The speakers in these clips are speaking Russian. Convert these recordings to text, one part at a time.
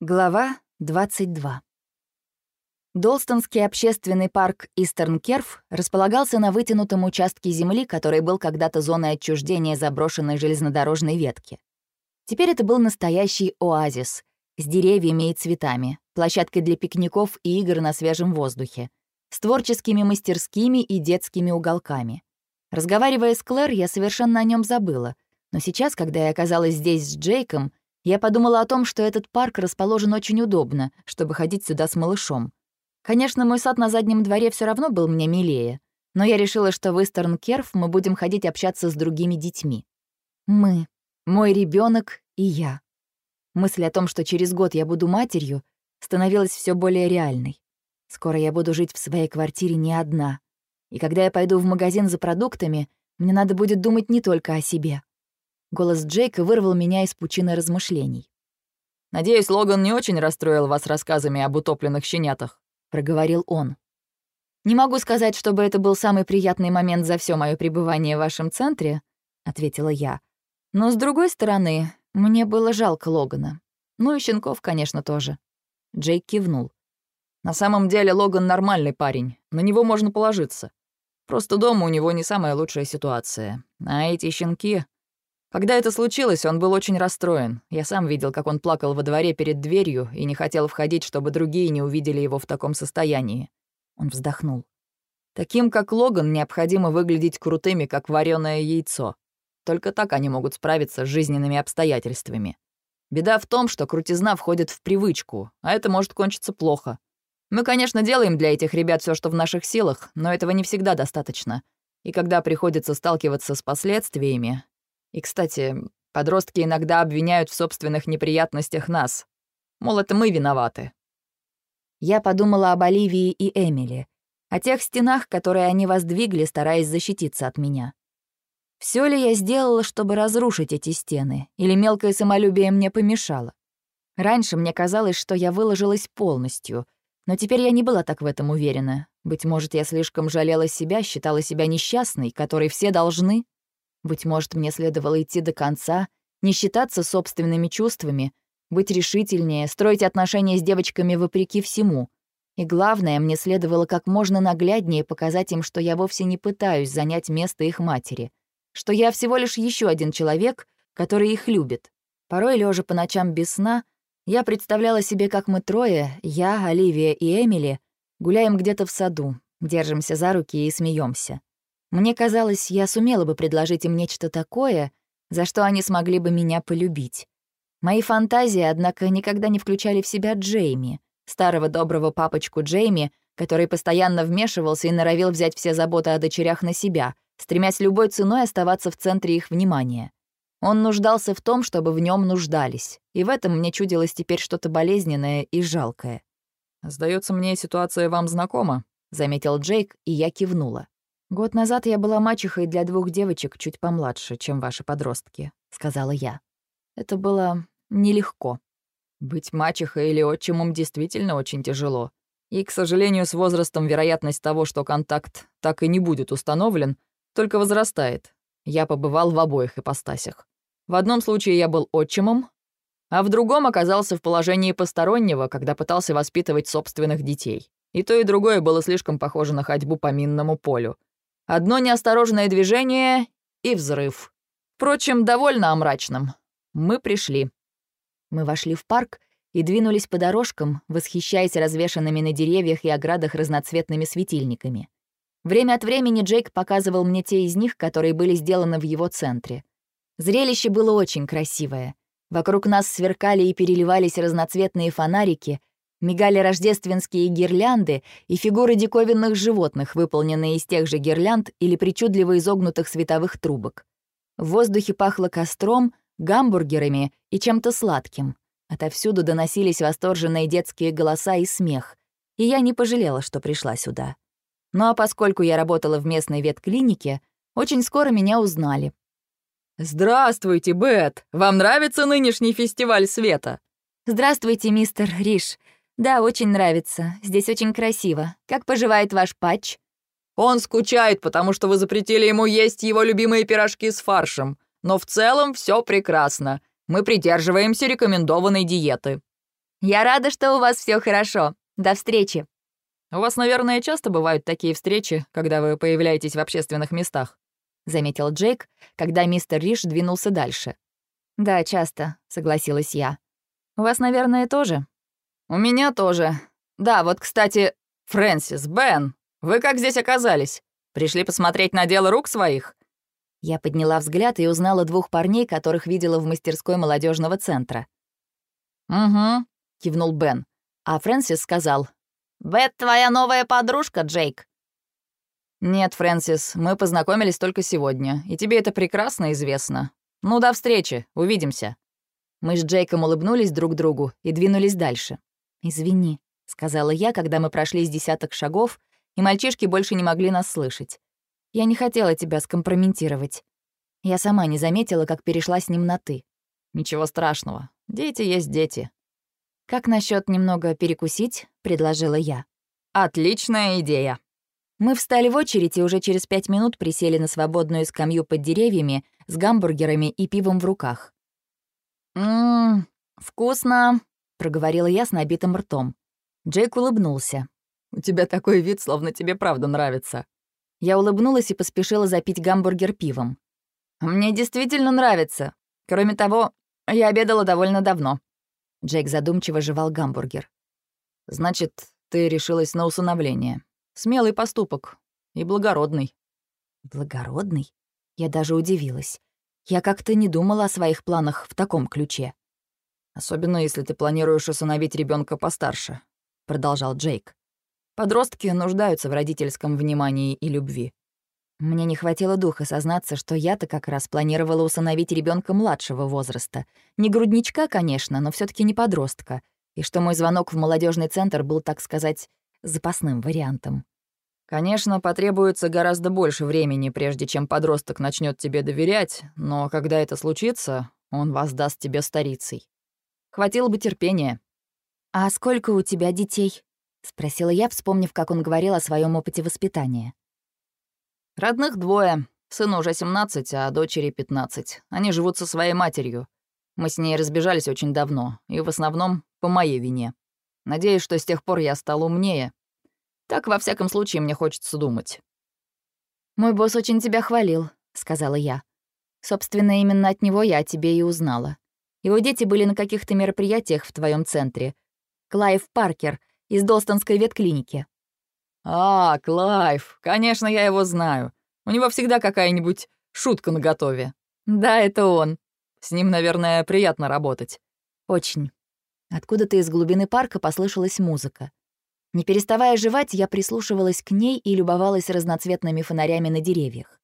Глава 22. Долстонский общественный парк Истерн Керф располагался на вытянутом участке земли, который был когда-то зоной отчуждения заброшенной железнодорожной ветки. Теперь это был настоящий оазис с деревьями и цветами, площадкой для пикников и игр на свежем воздухе, с творческими мастерскими и детскими уголками. Разговаривая с Клэр, я совершенно о нем забыла, но сейчас, когда я оказалась здесь с Джейком, я подумала о том, что этот парк расположен очень удобно, чтобы ходить сюда с малышом. Конечно, мой сад на заднем дворе все равно был мне милее, но я решила, что в Истерн Керф мы будем ходить общаться с другими детьми. Мы, мой ребенок и я. Мысль о том, что через год я буду матерью, становилась все более реальной. Скоро я буду жить в своей квартире не одна. И когда я пойду в магазин за продуктами, мне надо будет думать не только о себе. Голос Джейка вырвал меня из пучины размышлений. «Надеюсь, Логан не очень расстроил вас рассказами об утопленных щенятах», — проговорил он. «Не могу сказать, чтобы это был самый приятный момент за все мое пребывание в вашем центре», — ответила я. «Но, с другой стороны, мне было жалко Логана. Ну и щенков, конечно, тоже». Джейк кивнул. «На самом деле Логан нормальный парень, на него можно положиться. Просто дома у него не самая лучшая ситуация. А эти щенки... Когда это случилось, он был очень расстроен. Я сам видел, как он плакал во дворе перед дверью и не хотел входить, чтобы другие не увидели его в таком состоянии. Он вздохнул. Таким, как Логан, необходимо выглядеть крутыми, как вареное яйцо. Только так они могут справиться с жизненными обстоятельствами. Беда в том, что крутизна входит в привычку, а это может кончиться плохо. Мы, конечно, делаем для этих ребят все, что в наших силах, но этого не всегда достаточно. И когда приходится сталкиваться с последствиями, и, кстати, подростки иногда обвиняют в собственных неприятностях нас. Мол, это мы виноваты. Я подумала об Оливии и Эмили, о тех стенах, которые они воздвигли, стараясь защититься от меня. Все ли я сделала, чтобы разрушить эти стены, или мелкое самолюбие мне помешало? Раньше мне казалось, что я выложилась полностью, но теперь я не была так в этом уверена. Быть может, я слишком жалела себя, считала себя несчастной, которой все должны — быть может, мне следовало идти до конца, не считаться собственными чувствами, быть решительнее, строить отношения с девочками вопреки всему. И главное, мне следовало как можно нагляднее показать им, что я вовсе не пытаюсь занять место их матери, что я всего лишь еще один человек, который их любит. Порой, лежа по ночам без сна, я представляла себе, как мы трое, я, Оливия и Эмили, гуляем где-то в саду, держимся за руки и смеемся. Мне казалось, я сумела бы предложить им нечто такое, за что они смогли бы меня полюбить. Мои фантазии, однако, никогда не включали в себя Джейми, старого доброго папочку Джейми, который постоянно вмешивался и норовил взять все заботы о дочерях на себя, стремясь любой ценой оставаться в центре их внимания. Он нуждался в том, чтобы в нем нуждались, и в этом мне чудилось теперь что-то болезненное и жалкое. «Сдается мне, ситуация вам знакома», — заметил Джейк, и я кивнула. «Год назад я была мачехой для двух девочек чуть помладше, чем ваши подростки», — сказала я. Это было нелегко. Быть мачехой или отчимом действительно очень тяжело. И, к сожалению, с возрастом вероятность того, что контакт так и не будет установлен, только возрастает. Я побывал в обоих ипостасях. В одном случае я был отчимом, а в другом оказался в положении постороннего, когда пытался воспитывать собственных детей. И то, и другое было слишком похоже на ходьбу по минному полю — Одно неосторожное движение — и взрыв. Впрочем, довольно о мрачном. Мы пришли. Мы вошли в парк и двинулись по дорожкам, восхищаясь развешанными на деревьях и оградах разноцветными светильниками. Время от времени Джейк показывал мне те из них, которые были сделаны в его центре. Зрелище было очень красивое. Вокруг нас сверкали и переливались разноцветные фонарики, Мигали рождественские гирлянды и фигуры диковинных животных, выполненные из тех же гирлянд или причудливо изогнутых световых трубок. В воздухе пахло костром, гамбургерами и чем-то сладким. Отовсюду доносились восторженные детские голоса и смех, и я не пожалела, что пришла сюда. Ну а поскольку я работала в местной ветклинике, очень скоро меня узнали. «Здравствуйте, Бет! Вам нравится нынешний фестиваль света?» «Здравствуйте, мистер Риш. «Да, очень нравится. Здесь очень красиво. Как поживает ваш патч?» «Он скучает, потому что вы запретили ему есть его любимые пирожки с фаршем. Но в целом все прекрасно. Мы придерживаемся рекомендованной диеты». «Я рада, что у вас все хорошо. До встречи». «У вас, наверное, часто бывают такие встречи, когда вы появляетесь в общественных местах», — заметил Джейк, когда мистер Риш двинулся дальше. «Да, часто», — согласилась я. «У вас, наверное, тоже?» «У меня тоже. Да, вот, кстати, Фрэнсис, Бен, вы как здесь оказались? Пришли посмотреть на дело рук своих?» Я подняла взгляд и узнала двух парней, которых видела в мастерской молодежного центра. «Угу», — кивнул Бен. А Фрэнсис сказал. «Бет твоя новая подружка, Джейк?» «Нет, Фрэнсис, мы познакомились только сегодня, и тебе это прекрасно известно. Ну, до встречи, увидимся». Мы с Джейком улыбнулись друг другу и двинулись дальше. «Извини», — сказала я, когда мы прошли с десяток шагов, и мальчишки больше не могли нас слышать. «Я не хотела тебя скомпрометировать. Я сама не заметила, как перешла с ним на «ты». «Ничего страшного. Дети есть дети». «Как насчет немного перекусить?» — предложила я. «Отличная идея». Мы встали в очередь и уже через пять минут присели на свободную скамью под деревьями с гамбургерами и пивом в руках. «Ммм, вкусно», — проговорила я с набитым ртом. Джейк улыбнулся. «У тебя такой вид, словно тебе правда нравится». Я улыбнулась и поспешила запить гамбургер пивом. «Мне действительно нравится. Кроме того, я обедала довольно давно». Джейк задумчиво жевал гамбургер. «Значит, ты решилась на усыновление. Смелый поступок. И благородный». «Благородный?» Я даже удивилась. Я как-то не думала о своих планах в таком ключе. «Особенно, если ты планируешь усыновить ребенка постарше», — продолжал Джейк. «Подростки нуждаются в родительском внимании и любви». Мне не хватило духа сознаться, что я-то как раз планировала усыновить ребенка младшего возраста. Не грудничка, конечно, но все таки не подростка. И что мой звонок в молодежный центр был, так сказать, запасным вариантом. Конечно, потребуется гораздо больше времени, прежде чем подросток начнет тебе доверять, но когда это случится, он воздаст тебе старицей. Хватило бы терпения. «А сколько у тебя детей?» — спросила я, вспомнив, как он говорил о своем опыте воспитания. «Родных двое. Сыну уже 17, а дочери 15. Они живут со своей матерью. Мы с ней разбежались очень давно, и в основном по моей вине. Надеюсь, что с тех пор я стал умнее. Так, во всяком случае, мне хочется думать. «Мой босс очень тебя хвалил», — сказала я. «Собственно, именно от него я о тебе и узнала. Его дети были на каких-то мероприятиях в твоем центре. Клайв Паркер из Долстонской ветклиники». «А, Клайв, конечно, я его знаю. У него всегда какая-нибудь шутка наготове». «Да, это он. С ним, наверное, приятно работать». «Очень. Откуда-то из глубины парка послышалась музыка. Не переставая жевать, я прислушивалась к ней и любовалась разноцветными фонарями на деревьях.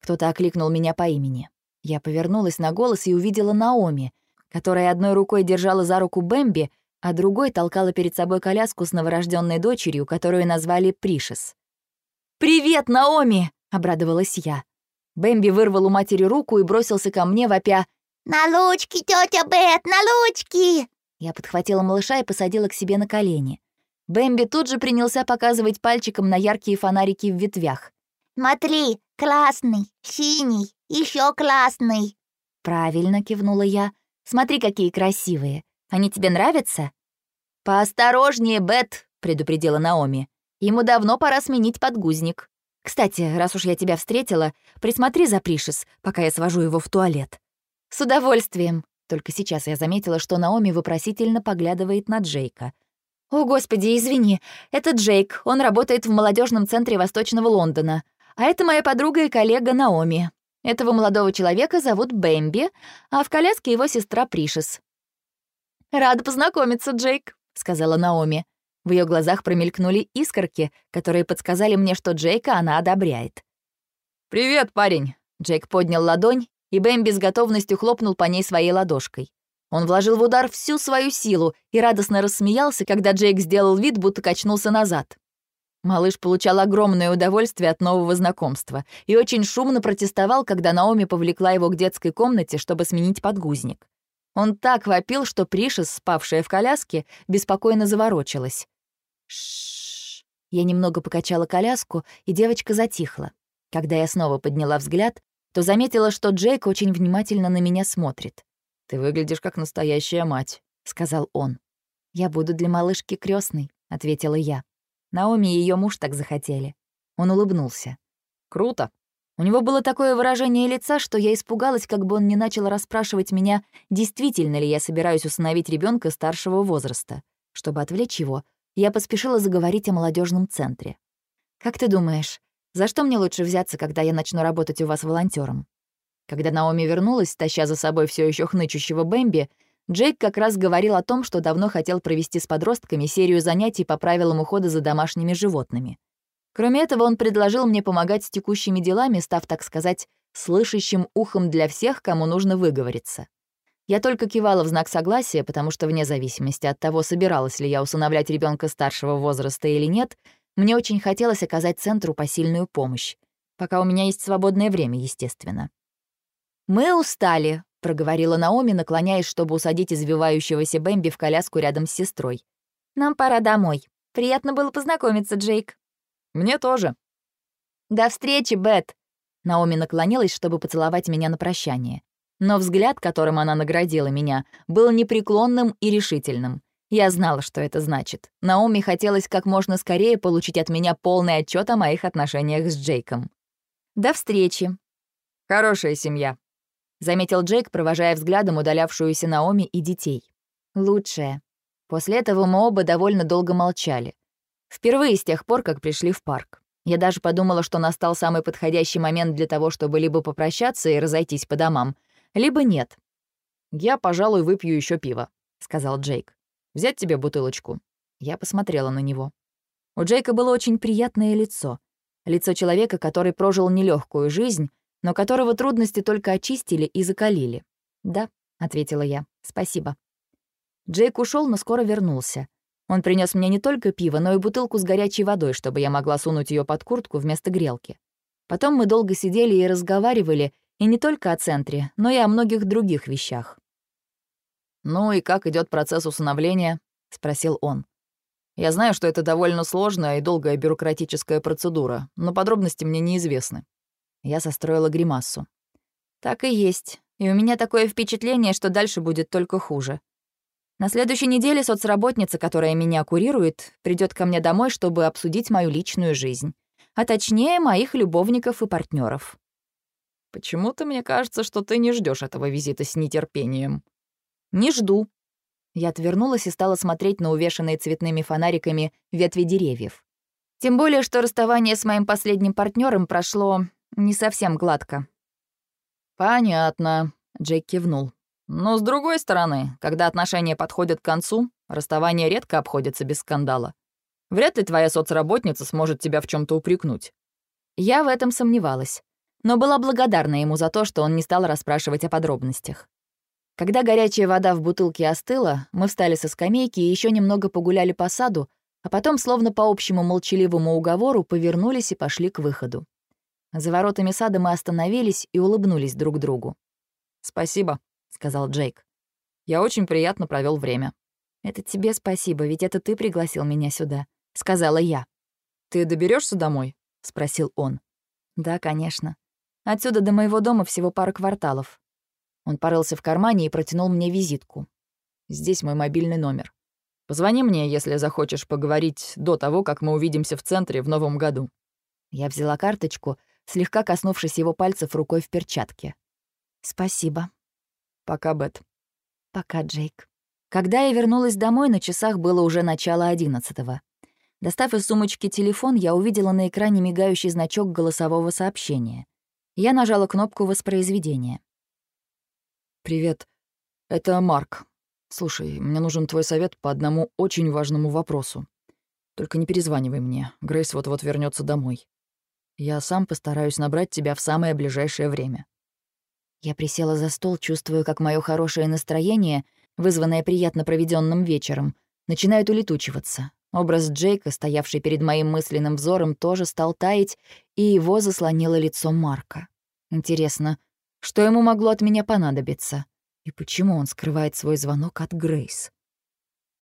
Кто-то окликнул меня по имени. Я повернулась на голос и увидела Наоми, которая одной рукой держала за руку Бэмби, а другой толкала перед собой коляску с новорожденной дочерью, которую назвали Пришес. «Привет, Наоми!» — обрадовалась я. Бэмби вырвал у матери руку и бросился ко мне, вопя «На лучки, тетя Бет, на лучки!» Я подхватила малыша и посадила к себе на колени. Бэмби тут же принялся показывать пальчиком на яркие фонарики в ветвях. «Смотри, классный, синий, еще классный!» «Правильно», — кивнула я. «Смотри, какие красивые. Они тебе нравятся?» «Поосторожнее, Бет», — предупредила Наоми. «Ему давно пора сменить подгузник. Кстати, раз уж я тебя встретила, присмотри за Пришес, пока я свожу его в туалет». «С удовольствием», только сейчас я заметила, что Наоми вопросительно поглядывает на Джейка. «О, господи, извини, это Джейк, он работает в молодежном центре Восточного Лондона. А это моя подруга и коллега Наоми. Этого молодого человека зовут Бэмби, а в коляске его сестра Пришес». «Рада познакомиться, Джейк», — сказала Наоми. В ее глазах промелькнули искорки, которые подсказали мне, что Джейка она одобряет. «Привет, парень!» Джейк поднял ладонь, и Бэмби с готовностью хлопнул по ней своей ладошкой. Он вложил в удар всю свою силу и радостно рассмеялся, когда Джейк сделал вид, будто качнулся назад. Малыш получал огромное удовольствие от нового знакомства и очень шумно протестовал, когда Наоми повлекла его к детской комнате, чтобы сменить подгузник. Он так вопил, что Пришес, спавшая в коляске, беспокойно заворочилась. Шш. Я немного покачала коляску, и девочка затихла. Когда я снова подняла взгляд, то заметила, что Джейк очень внимательно на меня смотрит. «Ты выглядишь как настоящая мать», — сказал он. «Я буду для малышки крестной, ответила я. Наоми и ее муж так захотели. Он улыбнулся. «Круто!» У него было такое выражение лица, что я испугалась, как бы он не начал расспрашивать меня, действительно ли я собираюсь усыновить ребенка старшего возраста. Чтобы отвлечь его, я поспешила заговорить о молодежном центре. «Как ты думаешь, за что мне лучше взяться, когда я начну работать у вас волонтером? Когда Наоми вернулась, таща за собой все еще хнычущего Бэмби, Джейк как раз говорил о том, что давно хотел провести с подростками серию занятий по правилам ухода за домашними животными. Кроме этого, он предложил мне помогать с текущими делами, став, так сказать, слышащим ухом для всех, кому нужно выговориться. Я только кивала в знак согласия, потому что вне зависимости от того, собиралась ли я усыновлять ребенка старшего возраста или нет, мне очень хотелось оказать центру посильную помощь. Пока у меня есть свободное время, естественно. «Мы устали», — проговорила Наоми, наклоняясь, чтобы усадить извивающегося Бэмби в коляску рядом с сестрой. «Нам пора домой. Приятно было познакомиться, Джейк». «Мне тоже». «До встречи, Бет!» Наоми наклонилась, чтобы поцеловать меня на прощание. Но взгляд, которым она наградила меня, был непреклонным и решительным. Я знала, что это значит. Наоми хотелось как можно скорее получить от меня полный отчет о моих отношениях с Джейком. «До встречи!» «Хорошая семья», — заметил Джейк, провожая взглядом удалявшуюся Наоми и детей. «Лучшая». После этого мы оба довольно долго молчали. Впервые с тех пор, как пришли в парк. Я даже подумала, что настал самый подходящий момент для того, чтобы либо попрощаться и разойтись по домам, либо нет. «Я, пожалуй, выпью еще пиво», — сказал Джейк. «Взять тебе бутылочку?» Я посмотрела на него. У Джейка было очень приятное лицо. Лицо человека, который прожил нелегкую жизнь, но которого трудности только очистили и закалили. «Да», — ответила я, — «спасибо». Джейк ушел, но скоро вернулся. Он принес мне не только пиво, но и бутылку с горячей водой, чтобы я могла сунуть ее под куртку вместо грелки. Потом мы долго сидели и разговаривали, и не только о центре, но и о многих других вещах. «Ну и как идет процесс усыновления?» — спросил он. «Я знаю, что это довольно сложная и долгая бюрократическая процедура, но подробности мне неизвестны». Я состроила гримасу. «Так и есть. И у меня такое впечатление, что дальше будет только хуже. На следующей неделе соцработница, которая меня курирует, придет ко мне домой, чтобы обсудить мою личную жизнь. А точнее, моих любовников и партнеров. Почему-то мне кажется, что ты не ждешь этого визита с нетерпением. Не жду. Я отвернулась и стала смотреть на увешанные цветными фонариками ветви деревьев. Тем более, что расставание с моим последним партнером прошло не совсем гладко. «Понятно», — Джейк кивнул. Но с другой стороны, когда отношения подходят к концу, расставание редко обходится без скандала. Вряд ли твоя соцработница сможет тебя в чем то упрекнуть. Я в этом сомневалась, но была благодарна ему за то, что он не стал расспрашивать о подробностях. Когда горячая вода в бутылке остыла, мы встали со скамейки и еще немного погуляли по саду, а потом, словно по общему молчаливому уговору, повернулись и пошли к выходу. За воротами сада мы остановились и улыбнулись друг другу. «Спасибо», сказал Джейк. «Я очень приятно провел время». «Это тебе спасибо, ведь это ты пригласил меня сюда», — сказала я. «Ты доберешься домой?» — спросил он. «Да, конечно. Отсюда до моего дома всего пара кварталов». Он порылся в кармане и протянул мне визитку. «Здесь мой мобильный номер. Позвони мне, если захочешь поговорить до того, как мы увидимся в центре в новом году». Я взяла карточку, слегка коснувшись его пальцев рукой в перчатке. «Спасибо», Пока, Бет. Пока, Джейк. Когда я вернулась домой, на часах было уже начало одиннадцатого. Достав из сумочки телефон, я увидела на экране мигающий значок голосового сообщения. Я нажала кнопку воспроизведения. «Привет. Это Марк. Слушай, мне нужен твой совет по одному очень важному вопросу. Только не перезванивай мне. Грейс вот-вот вернется домой. Я сам постараюсь набрать тебя в самое ближайшее время. Я присела за стол, чувствуя, как мое хорошее настроение, вызванное приятно проведенным вечером, начинает улетучиваться. Образ Джейка, стоявший перед моим мысленным взором, тоже стал таять, и его заслонило лицо Марка. Интересно, что ему могло от меня понадобиться? И почему он скрывает свой звонок от Грейс?